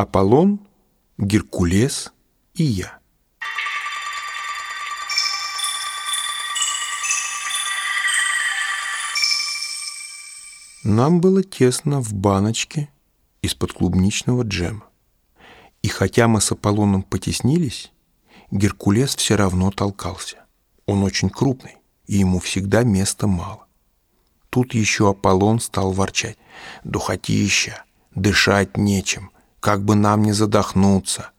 Аполлон, Геркулес и я. Нам было тесно в баночке из-под клубничного джема. И хотя мы с Аполлоном потеснились, Геркулес все равно толкался. Он очень крупный, и ему всегда места мало. Тут еще Аполлон стал ворчать. «Духотища! Дышать нечем! Как бы нам не задохнуться!»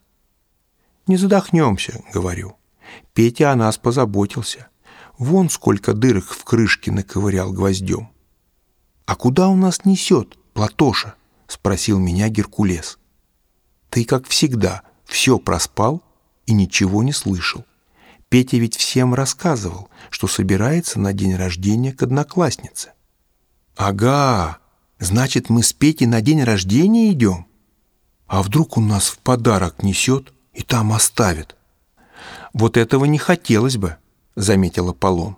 «Не задохнемся», — говорю. Петя о нас позаботился. Вон сколько дырок в крышке наковырял гвоздем. «А куда у нас несет, Платоша?» — спросил меня Геркулес. «Ты, как всегда, все проспал и ничего не слышал. Петя ведь всем рассказывал, что собирается на день рождения к однокласснице». «Ага, значит, мы с Петей на день рождения идем? А вдруг он нас в подарок несет и там оставит?» «Вот этого не хотелось бы», — заметил Аполлон.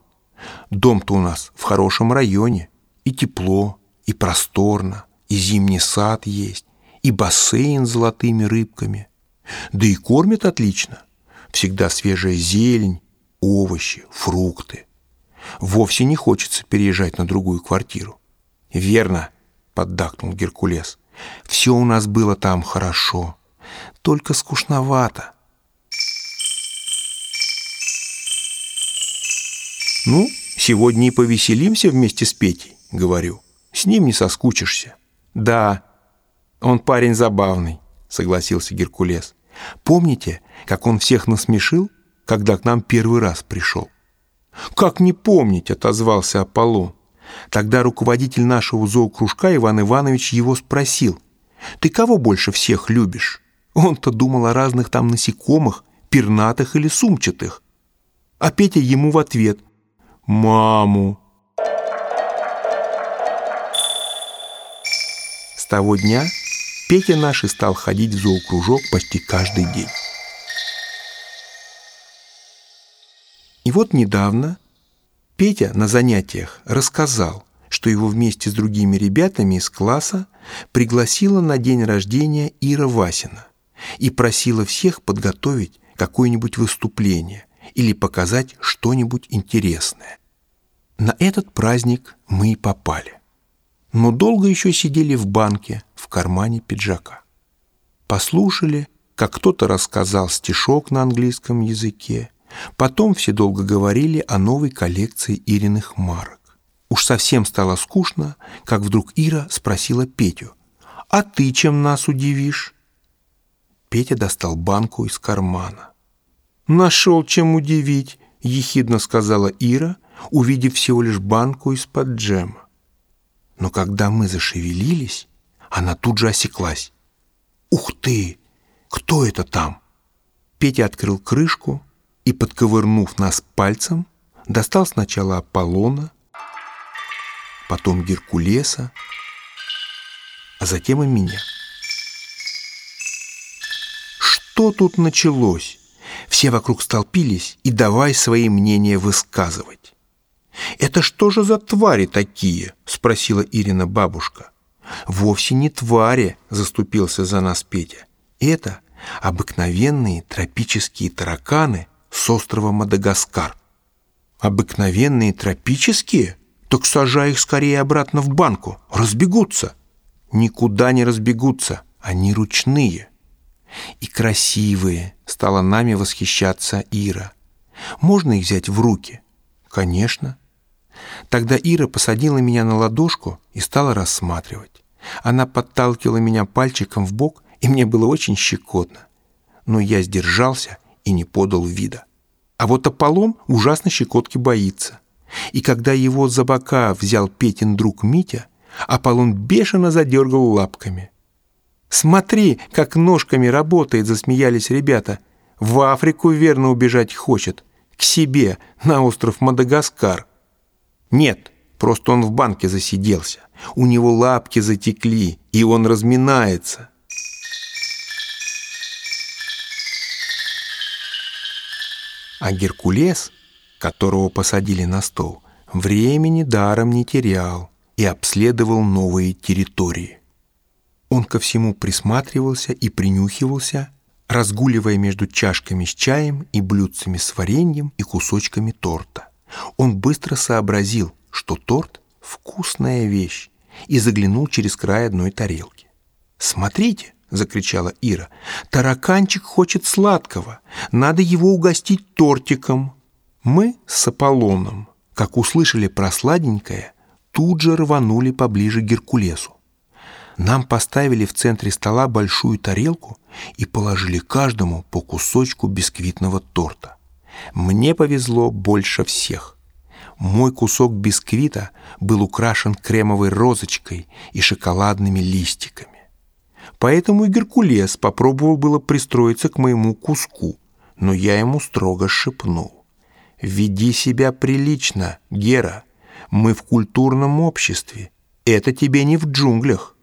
«Дом-то у нас в хорошем районе, и тепло, и просторно, и зимний сад есть, и бассейн с золотыми рыбками. Да и кормят отлично. Всегда свежая зелень, овощи, фрукты. Вовсе не хочется переезжать на другую квартиру. «Верно», — поддакнул Геркулес. «Все у нас было там хорошо, только скучновато». «Ну, сегодня и повеселимся вместе с Петей» говорю. С ним не соскучишься. Да, он парень забавный, согласился Геркулес. Помните, как он всех насмешил, когда к нам первый раз пришел? Как не помнить, отозвался Аполлон. Тогда руководитель нашего зоокружка Иван Иванович его спросил, «Ты кого больше всех любишь?» Он-то думал о разных там насекомых, пернатых или сумчатых. А Петя ему в ответ, «Маму». С того дня Петя наш и стал ходить в зоокружок почти каждый день. И вот недавно Петя на занятиях рассказал, что его вместе с другими ребятами из класса пригласила на день рождения Ира Васина и просила всех подготовить какое-нибудь выступление или показать что-нибудь интересное. На этот праздник мы и попали но долго еще сидели в банке в кармане пиджака. Послушали, как кто-то рассказал стишок на английском языке, потом все долго говорили о новой коллекции Ириных марок. Уж совсем стало скучно, как вдруг Ира спросила Петю, «А ты чем нас удивишь?» Петя достал банку из кармана. «Нашел чем удивить», — ехидно сказала Ира, увидев всего лишь банку из-под джема. Но когда мы зашевелились, она тут же осеклась. «Ух ты! Кто это там?» Петя открыл крышку и, подковырнув нас пальцем, достал сначала Аполлона, потом Геркулеса, а затем и меня. Что тут началось? Все вокруг столпились и давай свои мнения высказывать. «Это что же за твари такие?» — спросила Ирина бабушка. «Вовсе не твари», — заступился за нас Петя. «Это обыкновенные тропические тараканы с острова Мадагаскар». «Обыкновенные тропические? Так сажай их скорее обратно в банку, разбегутся». «Никуда не разбегутся, они ручные». «И красивые», — стала нами восхищаться Ира. «Можно их взять в руки?» «Конечно». Тогда Ира посадила меня на ладошку и стала рассматривать. Она подталкивала меня пальчиком в бок, и мне было очень щекотно. Но я сдержался и не подал вида. А вот Аполлон ужасно щекотки боится. И когда его за бока взял Петин друг Митя, Аполлон бешено задергал лапками. «Смотри, как ножками работает!» — засмеялись ребята. «В Африку верно убежать хочет. К себе, на остров Мадагаскар». Нет, просто он в банке засиделся. У него лапки затекли, и он разминается. А Геркулес, которого посадили на стол, времени даром не терял и обследовал новые территории. Он ко всему присматривался и принюхивался, разгуливая между чашками с чаем и блюдцами с вареньем и кусочками торта. Он быстро сообразил, что торт — вкусная вещь, и заглянул через край одной тарелки. «Смотрите!» — закричала Ира. «Тараканчик хочет сладкого. Надо его угостить тортиком». Мы с Аполлоном, как услышали про сладенькое, тут же рванули поближе к Геркулесу. Нам поставили в центре стола большую тарелку и положили каждому по кусочку бисквитного торта. Мне повезло больше всех. Мой кусок бисквита был украшен кремовой розочкой и шоколадными листиками. Поэтому и Геркулес попробовал было пристроиться к моему куску, но я ему строго шепнул. «Веди себя прилично, Гера. Мы в культурном обществе. Это тебе не в джунглях.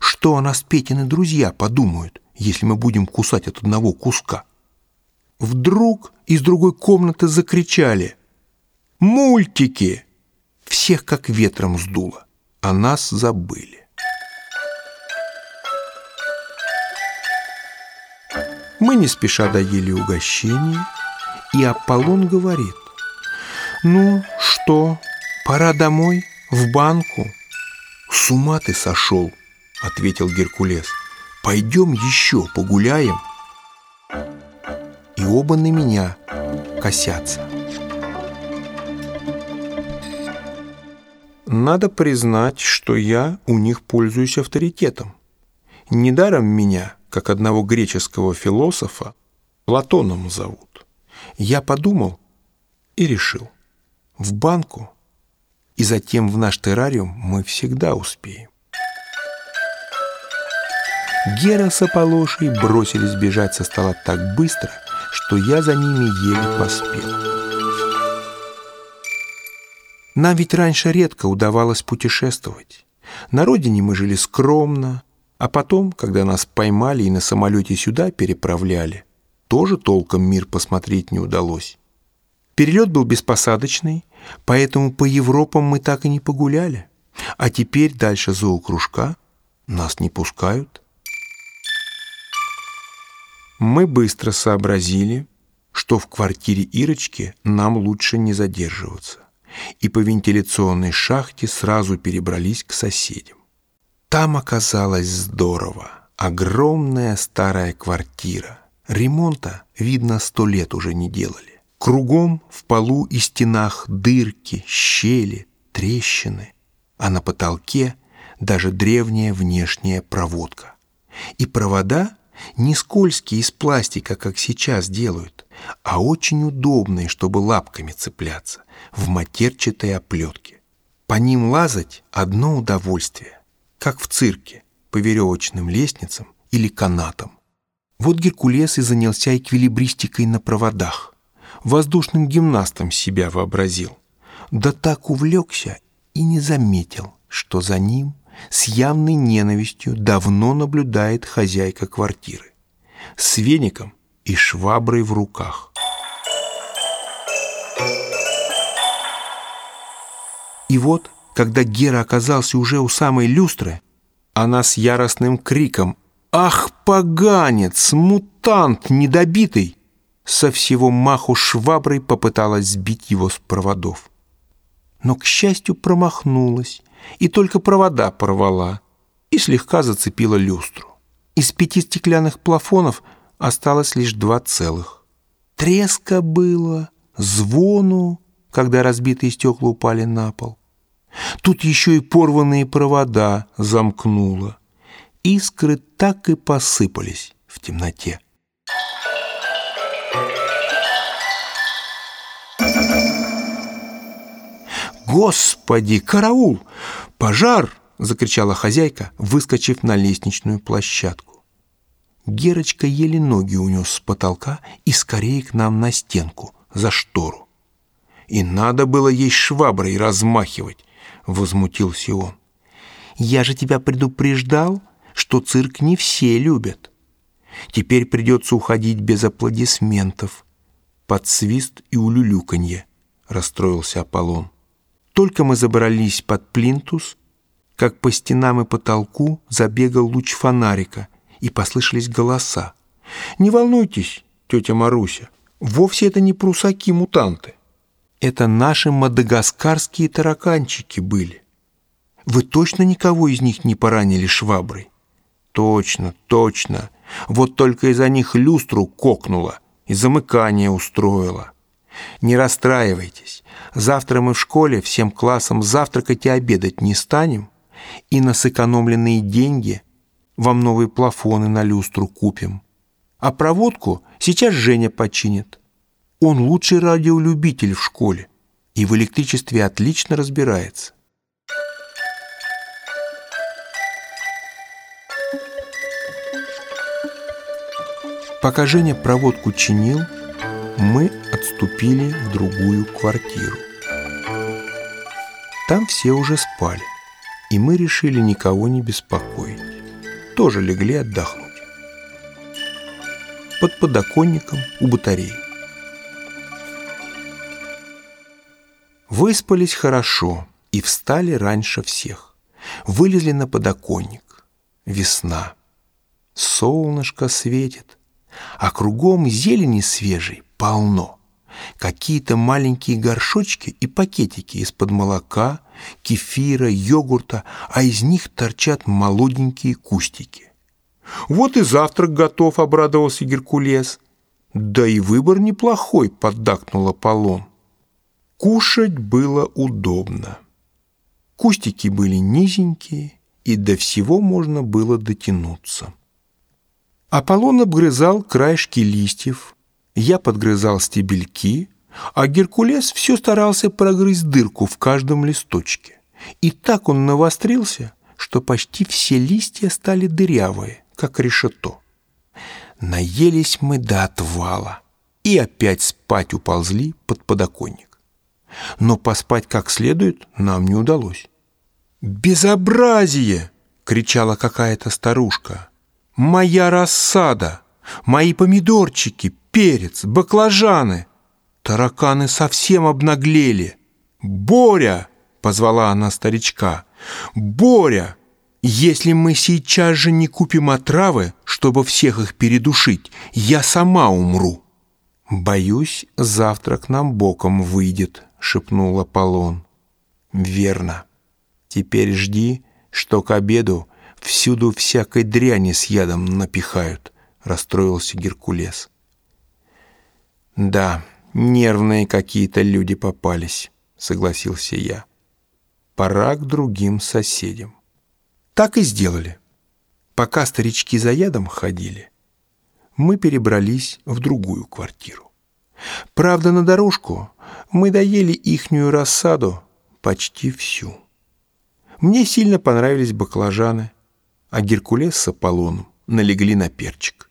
Что о нас Петины друзья подумают, если мы будем кусать от одного куска?» Вдруг из другой комнаты закричали «Мультики!» Всех как ветром сдуло, а нас забыли. Мы не спеша доели угощение, и Аполлон говорит «Ну что, пора домой, в банку?» «С ума ты сошел!» — ответил Геркулес. «Пойдем еще погуляем» и оба на меня косятся. Надо признать, что я у них пользуюсь авторитетом. Недаром меня, как одного греческого философа, Платоном зовут. Я подумал и решил. В банку и затем в наш террариум мы всегда успеем. Гера с Аполлошей бросились бежать со стола так быстро, что я за ними еле поспел. Нам ведь раньше редко удавалось путешествовать. На родине мы жили скромно, а потом, когда нас поймали и на самолете сюда переправляли, тоже толком мир посмотреть не удалось. Перелет был беспосадочный, поэтому по Европам мы так и не погуляли. А теперь дальше зоокружка нас не пускают. Мы быстро сообразили, что в квартире Ирочки нам лучше не задерживаться, и по вентиляционной шахте сразу перебрались к соседям. Там оказалось здорово. Огромная старая квартира. Ремонта, видно, сто лет уже не делали. Кругом в полу и стенах дырки, щели, трещины, а на потолке даже древняя внешняя проводка. И провода не скользкие из пластика, как сейчас делают, а очень удобные, чтобы лапками цепляться, в матерчатой оплетке. По ним лазать – одно удовольствие, как в цирке, по веревочным лестницам или канатам. Вот Геркулес и занялся эквилибристикой на проводах. Воздушным гимнастом себя вообразил. Да так увлекся и не заметил, что за ним с явной ненавистью давно наблюдает хозяйка квартиры. С веником и шваброй в руках. И вот, когда Гера оказался уже у самой люстры, она с яростным криком «Ах, поганец, мутант недобитый!» со всего маху шваброй попыталась сбить его с проводов. Но, к счастью, промахнулась и только провода порвала и слегка зацепила люстру. Из пяти стеклянных плафонов осталось лишь два целых. Треска было, звону, когда разбитые стекла упали на пол. Тут еще и порванные провода замкнуло. Искры так и посыпались в темноте. «Господи, караул! Пожар!» — закричала хозяйка, выскочив на лестничную площадку. Герочка еле ноги унес с потолка и скорее к нам на стенку, за штору. «И надо было ей шваброй размахивать!» — возмутился он. «Я же тебя предупреждал, что цирк не все любят. Теперь придется уходить без аплодисментов». Под свист и улюлюканье расстроился Аполлон. Только мы забрались под плинтус, как по стенам и потолку забегал луч фонарика, и послышались голоса. «Не волнуйтесь, тетя Маруся, вовсе это не прусаки-мутанты. Это наши мадагаскарские тараканчики были. Вы точно никого из них не поранили шваброй?» «Точно, точно. Вот только из-за них люстру кокнула и замыкание устроила. Не расстраивайтесь. Завтра мы в школе всем классом завтракать и обедать не станем, и на сэкономленные деньги вам новые плафоны на люстру купим. А проводку сейчас Женя починит. Он лучший радиолюбитель в школе и в электричестве отлично разбирается. Пока Женя проводку чинил, мы отступили в другую квартиру. Там все уже спали, и мы решили никого не беспокоить. Тоже легли отдохнуть. Под подоконником у батареи. Выспались хорошо и встали раньше всех. Вылезли на подоконник. Весна. Солнышко светит, а кругом зелени свежей полно. Какие-то маленькие горшочки и пакетики из-под молока, кефира, йогурта, а из них торчат молоденькие кустики. «Вот и завтрак готов», — обрадовался Геркулес. «Да и выбор неплохой», — поддакнул Аполлон. Кушать было удобно. Кустики были низенькие, и до всего можно было дотянуться. Аполлон обгрызал краешки листьев, я подгрызал стебельки, а Геркулес все старался прогрызть дырку в каждом листочке. И так он навострился, что почти все листья стали дырявые, как решето. Наелись мы до отвала и опять спать уползли под подоконник. Но поспать как следует нам не удалось. «Безобразие!» — кричала какая-то старушка моя рассада, мои помидорчики, перец, баклажаны. Тараканы совсем обнаглели. «Боря!» — позвала она старичка. «Боря! Если мы сейчас же не купим отравы, чтобы всех их передушить, я сама умру». «Боюсь, завтрак нам боком выйдет», — шепнул Аполлон. «Верно. Теперь жди, что к обеду Всюду всякой дряни с ядом напихают, расстроился Геркулес. Да, нервные какие-то люди попались, согласился я. Пора к другим соседям. Так и сделали. Пока старички за ядом ходили, мы перебрались в другую квартиру. Правда, на дорожку мы доели ихнюю рассаду почти всю. Мне сильно понравились баклажаны, а Геркулес с Аполлоном налегли на перчик.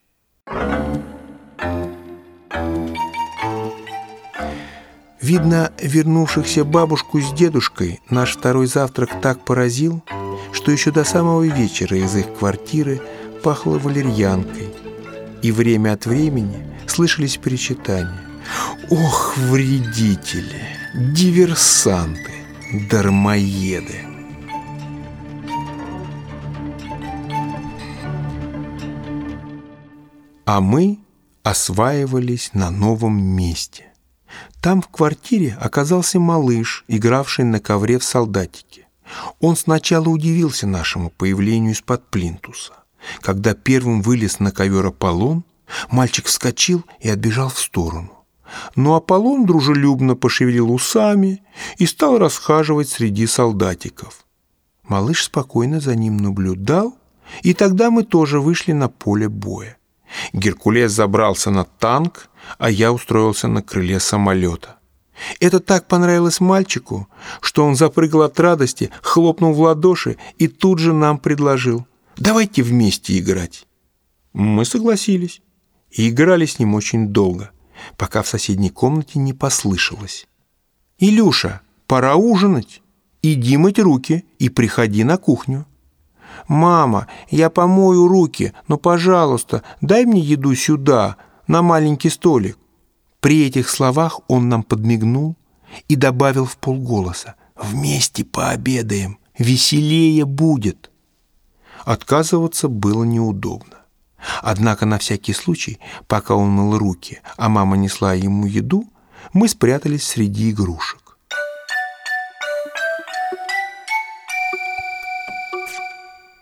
Видно, вернувшихся бабушку с дедушкой наш второй завтрак так поразил, что еще до самого вечера из их квартиры пахло валерьянкой, и время от времени слышались причитания. «Ох, вредители, диверсанты, дармоеды!» А мы осваивались на новом месте. Там в квартире оказался малыш, игравший на ковре в солдатике. Он сначала удивился нашему появлению из-под плинтуса. Когда первым вылез на ковер Аполлон, мальчик вскочил и отбежал в сторону. Но Аполлон дружелюбно пошевелил усами и стал расхаживать среди солдатиков. Малыш спокойно за ним наблюдал, и тогда мы тоже вышли на поле боя. Геркулес забрался на танк, а я устроился на крыле самолета. Это так понравилось мальчику, что он запрыгал от радости, хлопнул в ладоши и тут же нам предложил «давайте вместе играть». Мы согласились и играли с ним очень долго, пока в соседней комнате не послышалось. «Илюша, пора ужинать. Иди мыть руки и приходи на кухню». «Мама, я помою руки, но, пожалуйста, дай мне еду сюда, на маленький столик». При этих словах он нам подмигнул и добавил в полголоса «Вместе пообедаем, веселее будет. Отказываться было неудобно. Однако на всякий случай, пока он мыл руки, а мама несла ему еду, мы спрятались среди игрушек.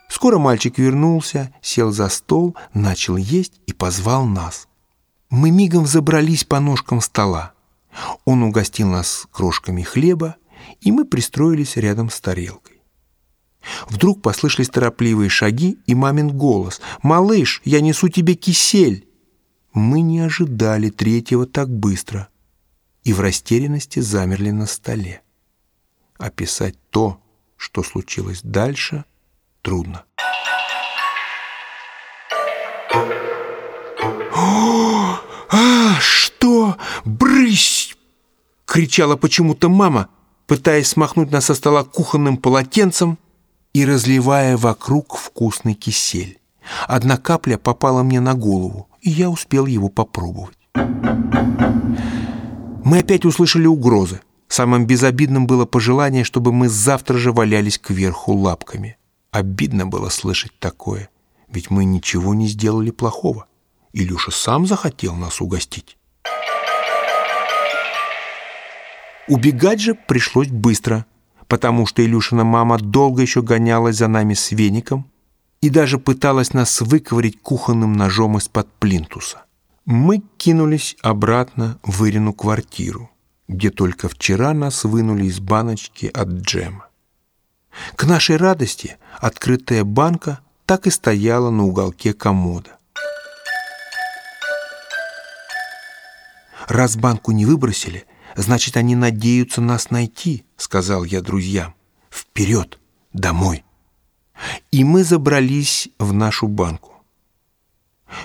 Скоро мальчик вернулся, сел за стол, начал есть и позвал нас. Мы мигом забрались по ножкам стола. Он угостил нас крошками хлеба, и мы пристроились рядом с тарелкой. Вдруг послышались торопливые шаги и мамин голос. «Малыш, я несу тебе кисель!» Мы не ожидали третьего так быстро и в растерянности замерли на столе. Описать то, что случилось дальше, трудно. «О, а, что? Брысь!» — кричала почему-то мама, пытаясь смахнуть нас со стола кухонным полотенцем, и разливая вокруг вкусный кисель. Одна капля попала мне на голову, и я успел его попробовать. Мы опять услышали угрозы. Самым безобидным было пожелание, чтобы мы завтра же валялись кверху лапками. Обидно было слышать такое, ведь мы ничего не сделали плохого. Илюша сам захотел нас угостить. Убегать же пришлось быстро – потому что Илюшина мама долго еще гонялась за нами с веником и даже пыталась нас выковырить кухонным ножом из-под плинтуса. Мы кинулись обратно в Ирину квартиру, где только вчера нас вынули из баночки от джема. К нашей радости открытая банка так и стояла на уголке комода. Раз банку не выбросили – Значит, они надеются нас найти, сказал я друзьям. Вперед, домой. И мы забрались в нашу банку.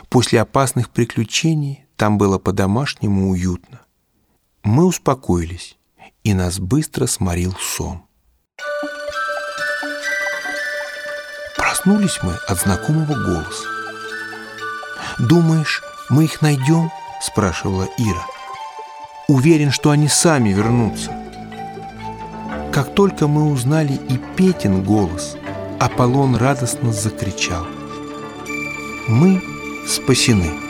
После опасных приключений там было по-домашнему уютно. Мы успокоились, и нас быстро сморил сон. Проснулись мы от знакомого голоса. «Думаешь, мы их найдем?» – спрашивала Ира. Уверен, что они сами вернутся. Как только мы узнали и Петин голос, Аполлон радостно закричал. Мы спасены.